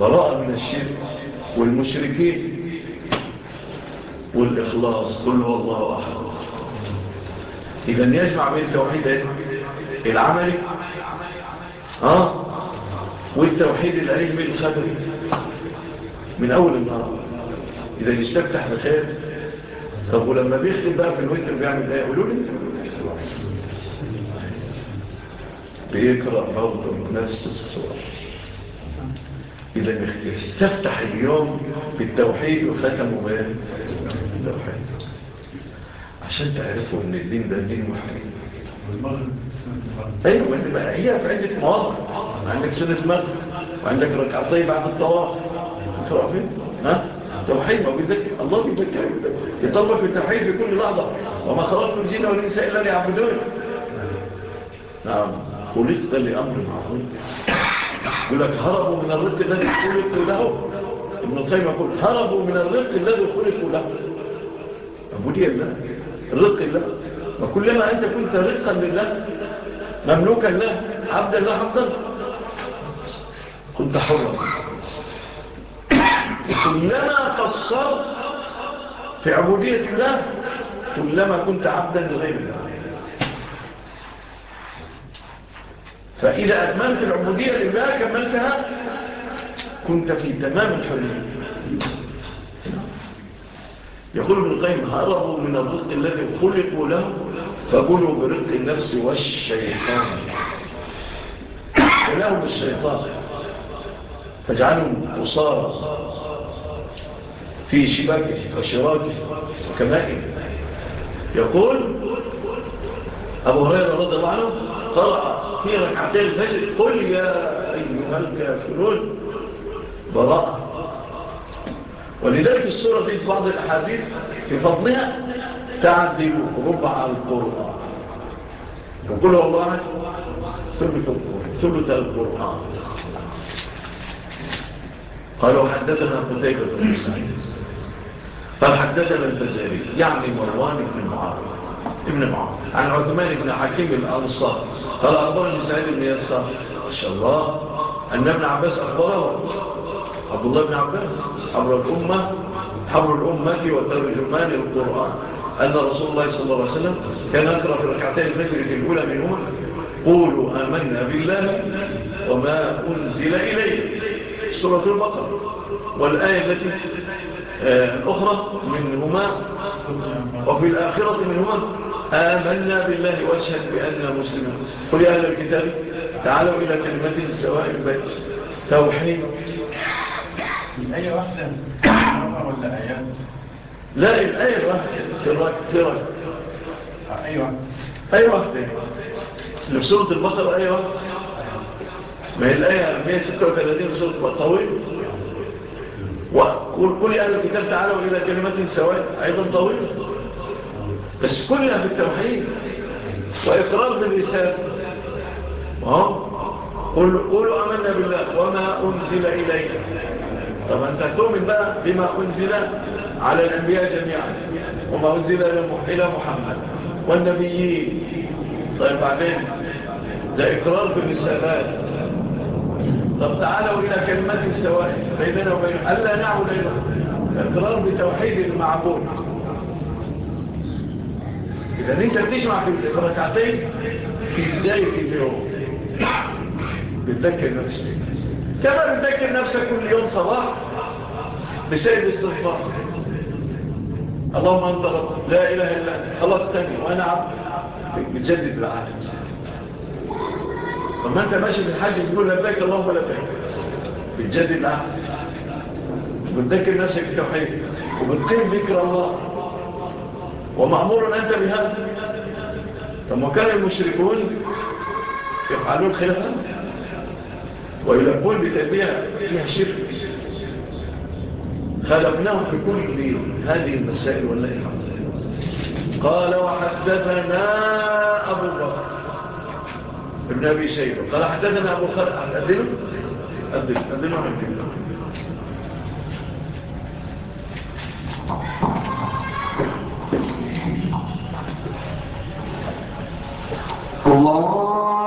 براءة من الشرك والمشركين والإخلاص كل والله أحد. إذا يجمع بين التوحيد العملي ها والتوحيد العلمي الخبري من أول النهار. إذا يستفتح بخير. طب ولما بيخلط بقى في الويتر بيعمل إيه؟ ده يقولوا لي بيقرأ برضه نفس الصور إذا مختلف تفتح اليوم بالتوحيد وختمه مال بالتوحيد. عشان تعرفوا إن الدين ده دين واحد أيوه أنت بقى هي في عندك مواقع عندك سنة مغرب وعندك ركعتين بعد الطواف. تقرأ فين؟ ها؟ توحيد ما بيذكر. الله بيذكر يطلب التوحيد في كل لحظة. وما خلقت الجن والإنساء إلا ليعبدون نعم. خلقت لأمر معقول يقول لك هربوا من الرزق الذي خلقوا له. ابن القيم يقول هربوا من الرزق الذي خلقوا له. أبو دي الله الرزق الله وكلما أنت كنت رزقا لله مملوكا له عبدا له حقا كنت حرا. كلما قصرت في عبودية الله كلما كنت عبدا لغير الله. فإذا أتممت العبودية لله كملتها. كنت في تمام الحرية يقول ابن القيم هربوا من الرزق الذي خلقوا له فكلوا برزق النفس والشيطان. ولهم الشيطان. فاجعلهم قصارى في شباكه وشراكه وكمائه. يقول أبو هريرة رضي الله عنه طلع في ركعتي الفجر قل يا أيها الكافرون. براء ولذلك السورة في بعض الأحاديث في فضلها تعدل ربع القرآن. وقل الله ثبت القرآن ثبت القرآن. قالوا حدثنا قتيبة بن سعيد. قال حدثنا الفزاري يعني مروان بن معاوية ابن معاذ عن عثمان بن حكيم الأنصار. قال أخبرني سعيد بن يسار. ما شاء الله. أن ابن عباس أخبره. عبد الله بن عباس. حبر الأمة. حبر الأمة وترجمان القرآن. أن رسول الله صلى الله عليه وسلم كان أقرأ في ركعتين الفجر في الأولى منهما قولوا آمنا بالله وما أنزل إليه. سورة البقرة. والآية التي آه، الأخرى منهما وفي الآخرة منهما آمنا بالله واشهد بأننا مسلمون. قل يا أهل الكتاب تعالوا إلى كلمة سواء البيت. توحيد. من أي واحدة. ولا آيات لا الآية واحدة. أي سرك أيوة. أي واحدة. لسورة البقرة آية وقت ما هي الآية 136 لسورة طويل. وكل أهل الكتاب تعالوا إلى كلمة سواء أيضا طويل. بس كلنا في التوحيد وإقرار اهو قولوا قولوا أمنا بالله وما أنزل الينا طب أنت تؤمن بقى بما أنزل على الأنبياء جميعا وما أنزل إلى محمد والنبيين. طيب بعدين ده إقرار بالرسالات طب تعالوا إلى كلمة سواء بيننا وبين ألا نعود إلى إقرار بتوحيد المعبود. إذا أنت بتجمع في ركعتين في بداية اليوم بتذكر نفسك. كما بتذكر نفسك كل يوم صباح بسبب الاستغفار. اللهم أنت لا إله إلا أنت. خلقتني وأنا عبد. بتجدد العالم طب ما انت ماشي بالحج تقول لبيك اللهم لبيك بتجدد العهد بتذكر نفسك التوحيد وبتقيم ذكر الله. ومأمور أنت بهذا طب كان المشركون يفعلون خلافا ويلبون بتربيه فيها شرك. خلقناهم في كل هذه المسائل والله الحمد قال وحدثنا أبو بكر. ابن أبي شيبة قال حدثنا أبو خلق أدله أدله أدله أدله الله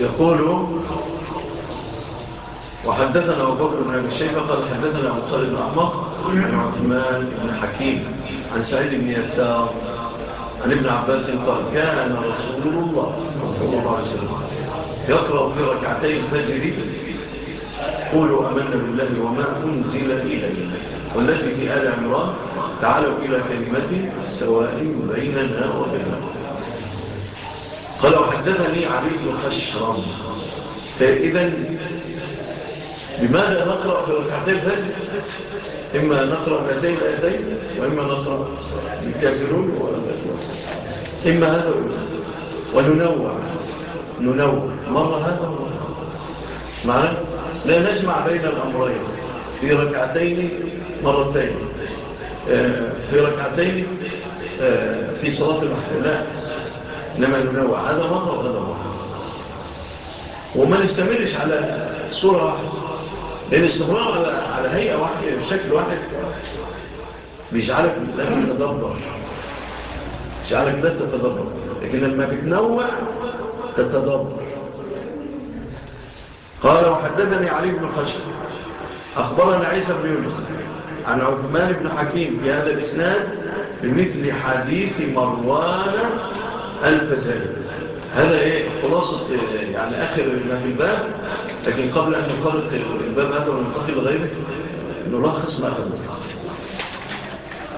يقول وحدثنا أبو بكر بن أبي الشيبة قد حدثنا أبو طالب بن أحمق عن عثمان بن حكيم عن سعيد بن يسار عن ابن عباس قال كان رسول الله صلى الله عليه وسلم يقرأ في ركعتين فجر قولوا أمنا بالله وما أنزل إليه والذي في آل عمران تعالوا إلى كلمة سواء بيننا وبينكم. قال وحدثني علي بن خشرم. طيب فإذا بماذا نقرأ في ركعتين هذه إما نقرأ بهذين الآيتين وإما نقرأ الكافرون إما هذا وننوع. ننوع. مرة هذا معنا لا نجمع بين الأمرين. في ركعتين مرتين. آه، في ركعتين آه، في صلاة المحفلات إنما ننوع هذا مرة وهذا مرة وما نستمرش على صورة واحدة لأن استمرار على, على هيئة واحدة بشكل واحد. بيجعلك لا تتدبر. بيجعلك لا تتدبر. لكن لما بتنوع تتدبر. قال وحدثني علي بن خشب أخبرنا عيسى بن يونس عن عثمان بن حكيم في هذا الإسناد بمثل حديث مروان ألف زائد هذا إيه؟ خلاصة يعني آخر ما في الباب لكن قبل أن نقرق الباب هذا وننتقل غيره نلخص ما أخذنا.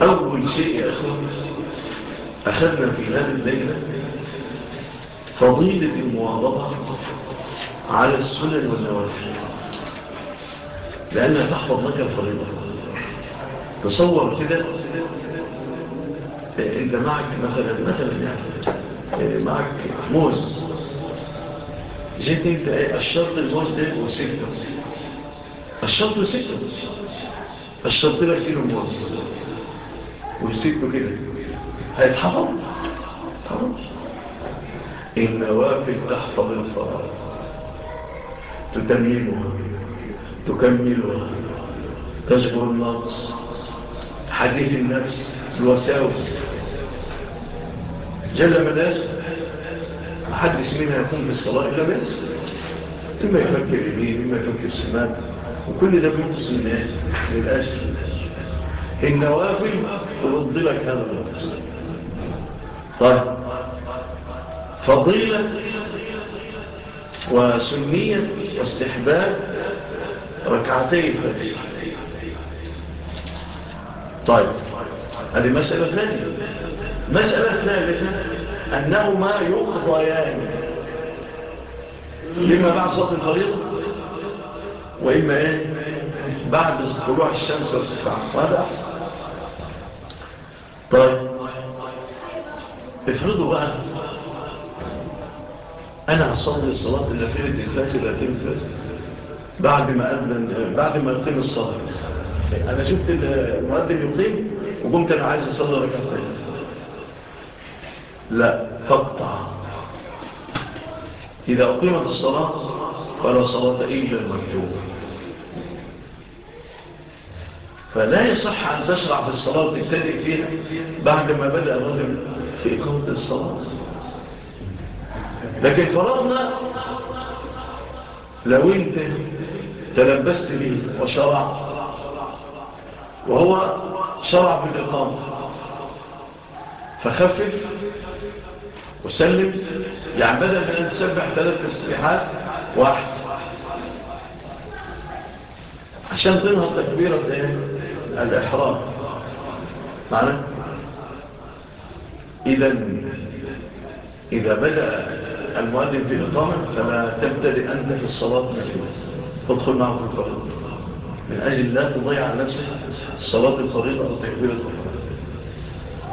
أول شيء يا أخوان أخذنا في هذه الليلة فضيلة المواظبة على السنن والنوافل. لأنها تحفظ لك الفريضة. تصور كده إيه، إيه، انت معك مثلا مثلا يعني. معك موز جيت انت إيه الشرط الموز ده وسكة الشرط وسكة الشرط لك كيلو موز ويسكته كده هيتحرم حرم النوافل تحفظ الفرائض تتميمها تكملها تجبر النقص حديث النفس الوساوس جل من يسمع محدث منا يكون بالصلاة إلا بس إما يفكر يمين إما يفكر سمان وكل ده بيقص الناس للأسف. النوافل ترد لك هذا الوقت. طيب. فضيلة وسنية واستحباب ركعتين فضيلة طيب. هذه مسألة ثانية. مسألة ثالثة أنهما يقضيان لما بعد صوت الفريق وإما إيه؟ بعد طلوع الشمس والصفاح وهذا أحسن. طيب. افرضوا بقى أنا أصلي الصلاة اللي فيه الدفاتي اللي تنفذ بعد ما أذن بعد ما أقيم الصلاة. أنا شفت المؤذن يقيم وقمت أنا عايز أصلي ركعتين. لا فقطع إذا أقيمت الصلاة فلا صلاة إلا المكتوبة فلا يصح أن تشرع في الصلاة وتبتدئ فيها بعد ما بدأ الرجل في إقامة الصلاة. لكن فرضنا لو أنت تلبست به وشرع وهو شرع بالإقامة فخفف وسلم. يعني بدل من أن تسبح ثلاث تسبيحات واحد. عشان ضمنها تكبيرة الإحرام. معنا إذا إذا بدأ المؤذن في إقامة فلا تبدأ أنت في الصلاة ادخل معه في الفريضة. من أجل لا تضيع عن نفسك الصلاة الفريضة أو تكبيرة الفريضة.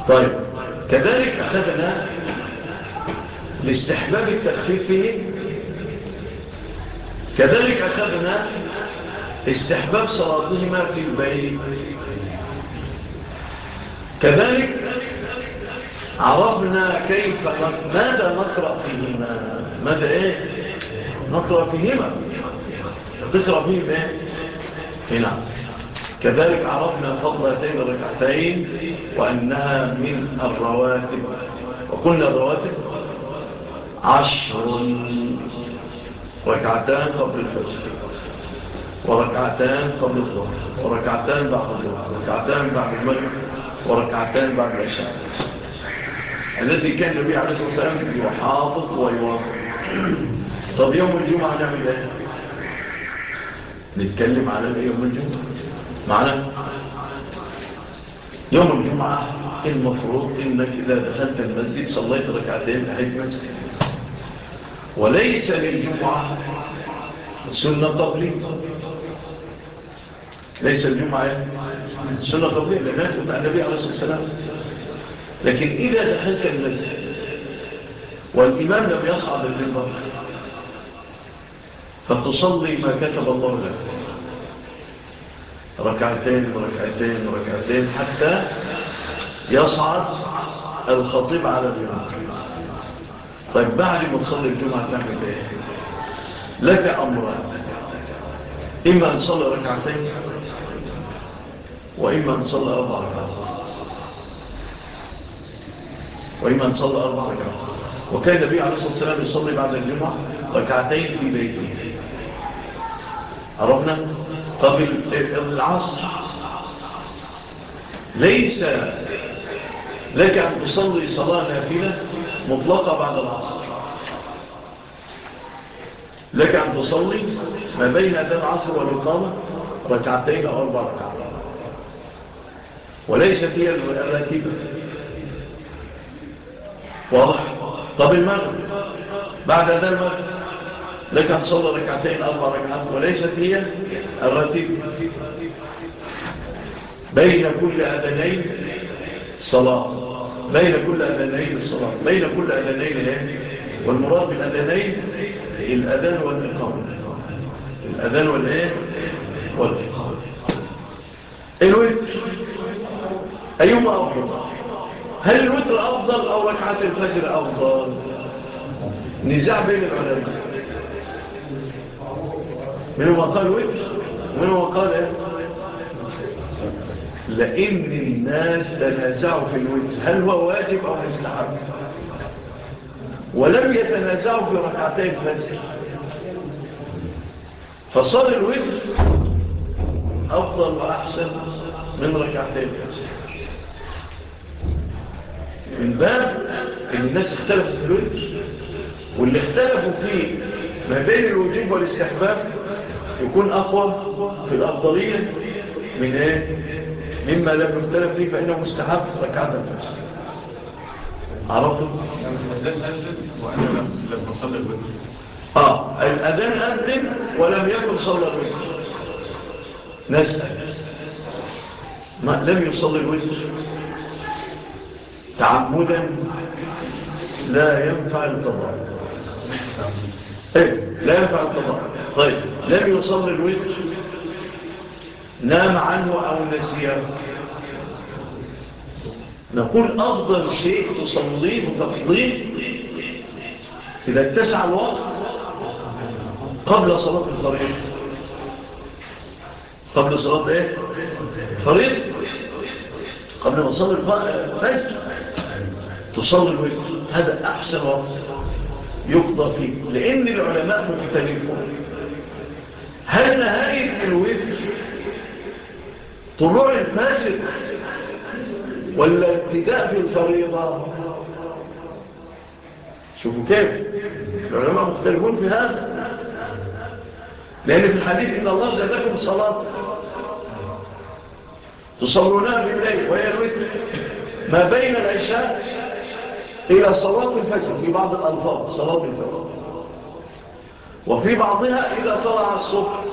طيب كذلك أخذنا لاستحباب التخفيف فيه. كذلك أخذنا استحباب صلاتهما في البعيد كذلك عرفنا كيف ماذا نقرأ فيهما؟ ماذا إيه؟ نقرأ فيهما. تقرأ فيهما إيه؟ هنا كذلك عرفنا فضلتين الركعتين وأنها من الرواتب. وقلنا الرواتب عشر ركعتان قبل الفجر. وركعتان قبل الظهر. وركعتان بعد الظهر. وركعتان بعد المغرب. وركعتان بعد العشاء. الذي كان النبي عليه الصلاة والسلام يحافظ ويوافق. طب يوم الجمعة نعمل إيه؟ نتكلم على يوم الجمعة. معنا يوم الجمعة المفروض إنك إذا دخلت المسجد صليت ركعتين تحيه المسجد وليس للجمعة. سنة قبلية ليس الجمعة سنة قبلية لأنها كنت عن النبي عليه الصلاة والسلام. لكن إذا دخلت المسجد والإمام لم يصعد المنبر فتصلي ما كتب الله لك ركعتين وركعتين وركعتين حتى يصعد الخطيب على الجمعة طيب بعد ما تصلي الجمعة تعمل إيه؟ لك أمران. إما أن صلى ركعتين وإما أن صلى أربع ركعات. وإما أن صلى أربع ركعات. وكان النبي عليه الصلاة والسلام يصلي بعد الجمعة ركعتين في بيته. عرفنا؟ طب العصر. ليس لك أن تصلي صلاة نافلة مطلقة بعد العصر لك أن تصلي ما بين هذا العصر والإقامة ركعتين أو أربع ركعات وليست هي الراتبة واضح طب المغرب بعد هذا المغرب لك أن تصلي ركعتين أربع ركعات وليست هي الراتبة بين كل أدنين صلاة۔ بين كل أذانين الصلاة. بين كل أذانين إيه؟ والمراد بالأذانين الأذان والإقامة. الأذان والإيه؟ والإقامة. إيه الوتر؟ أيهما أفضل؟ هل الوتر أفضل أو ركعة الفجر أفضل؟ نزاع بين العلماء. منهم قال وتر ومنهم قال إيه؟ لأن الناس تنازعوا في الود هل هو واجب أو مستحب؟ ولم يتنازعوا في ركعتين فاسر فصار الود أفضل وأحسن من ركعتين فاسر من باب الناس اختلفت في الود واللي اختلفوا فيه ما بين الوجوب والاستحباب يكون أقوى في الأفضلية من إيه؟ مما لم يختلف فيه فإنه مستحب ركعة الفجر. عرفتم؟ آه الأذان أذن ولم يكن صلى الوتر. نسأل. لم يصلي الوتر. تعمدا لا ينفع القضاء. إيه، لا ينفع القضاء. طيب لم يصلي الوتر. نام عنه أو نسيه. نقول أفضل شيء تصليه وتفضيه إذا اتسع الوقت قبل صلاة الفريض قبل صلاة إيه؟ الفريض قبل ما صلي الفجر. تصلي الوقت هذا أحسن وقت يقضى فيه. لأن العلماء مختلفون. هل نهاية الوقت طلوع الفاجر ولا ابتداء في الفريضة. شوفوا كيف. العلماء مختلفون في هذا. لأن في الحديث إن الله زادكم صلاة تصلونها في الليل وهي الوتر. ما بين العشاء إلى صلاة الفجر في بعض الألفاظ صلاة الفجر. وفي بعضها إذا طلع الصبح.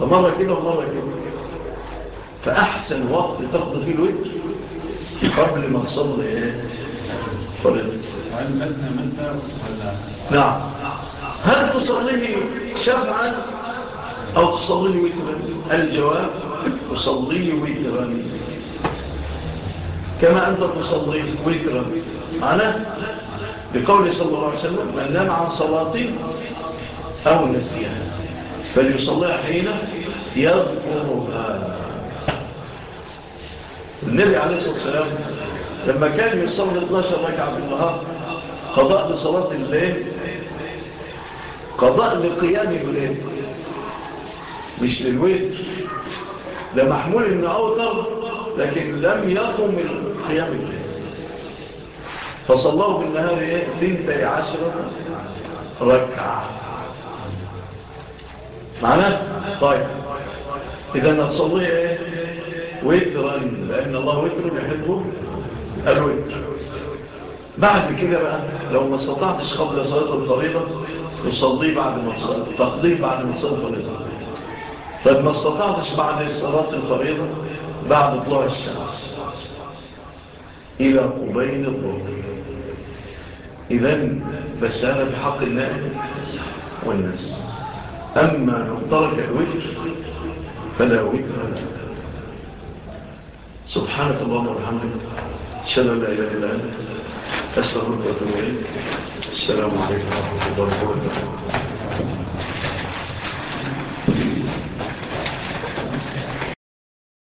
فمرة كده ومرة كده. فأحسن وقت تقضي فيه الوجه قبل ما تصلي إيه نعم. هل تصلي شفعا أو تصلي وترا؟ الجواب تصلي وترا. كما أنت تصلي وترا. معنا بقول صلى الله عليه وسلم من نام عن صلاتي أو نسيها. فليصليها حين يذكرها النبي عليه الصلاة والسلام لما كان يصلي 12 ركعة في النهار قضاء لصلاة الليل قضاء لقيام الليل. مش للويل ده محمول ابن أوتر لكن لم يقم من قيام الليل. فصلاه بالنهار إيه؟ تنتي عشرة ركعة. معنا؟ طيب. إذا نتصليه إيه؟ ويتر لأن الله ويتر يحبه الوتر. بعد كده بقى لو ما استطعتش قبل صلاة الفريضة تصلي بعد ما تصلي تقضي بعد ما تصلي الفريضة. طيب فما استطعتش بعد صلاة الفريضة بعد طلوع الشمس. إلى قبيل الظهر إذن بس أنا بحق الله والناس. أما لو ترك الوتر فلا وجه له. سبحانك اللهم وبحمدك اشهد ان لا اله الا انت استغفرك واتوب اليك السلام عليكم ورحمه الله وبركاته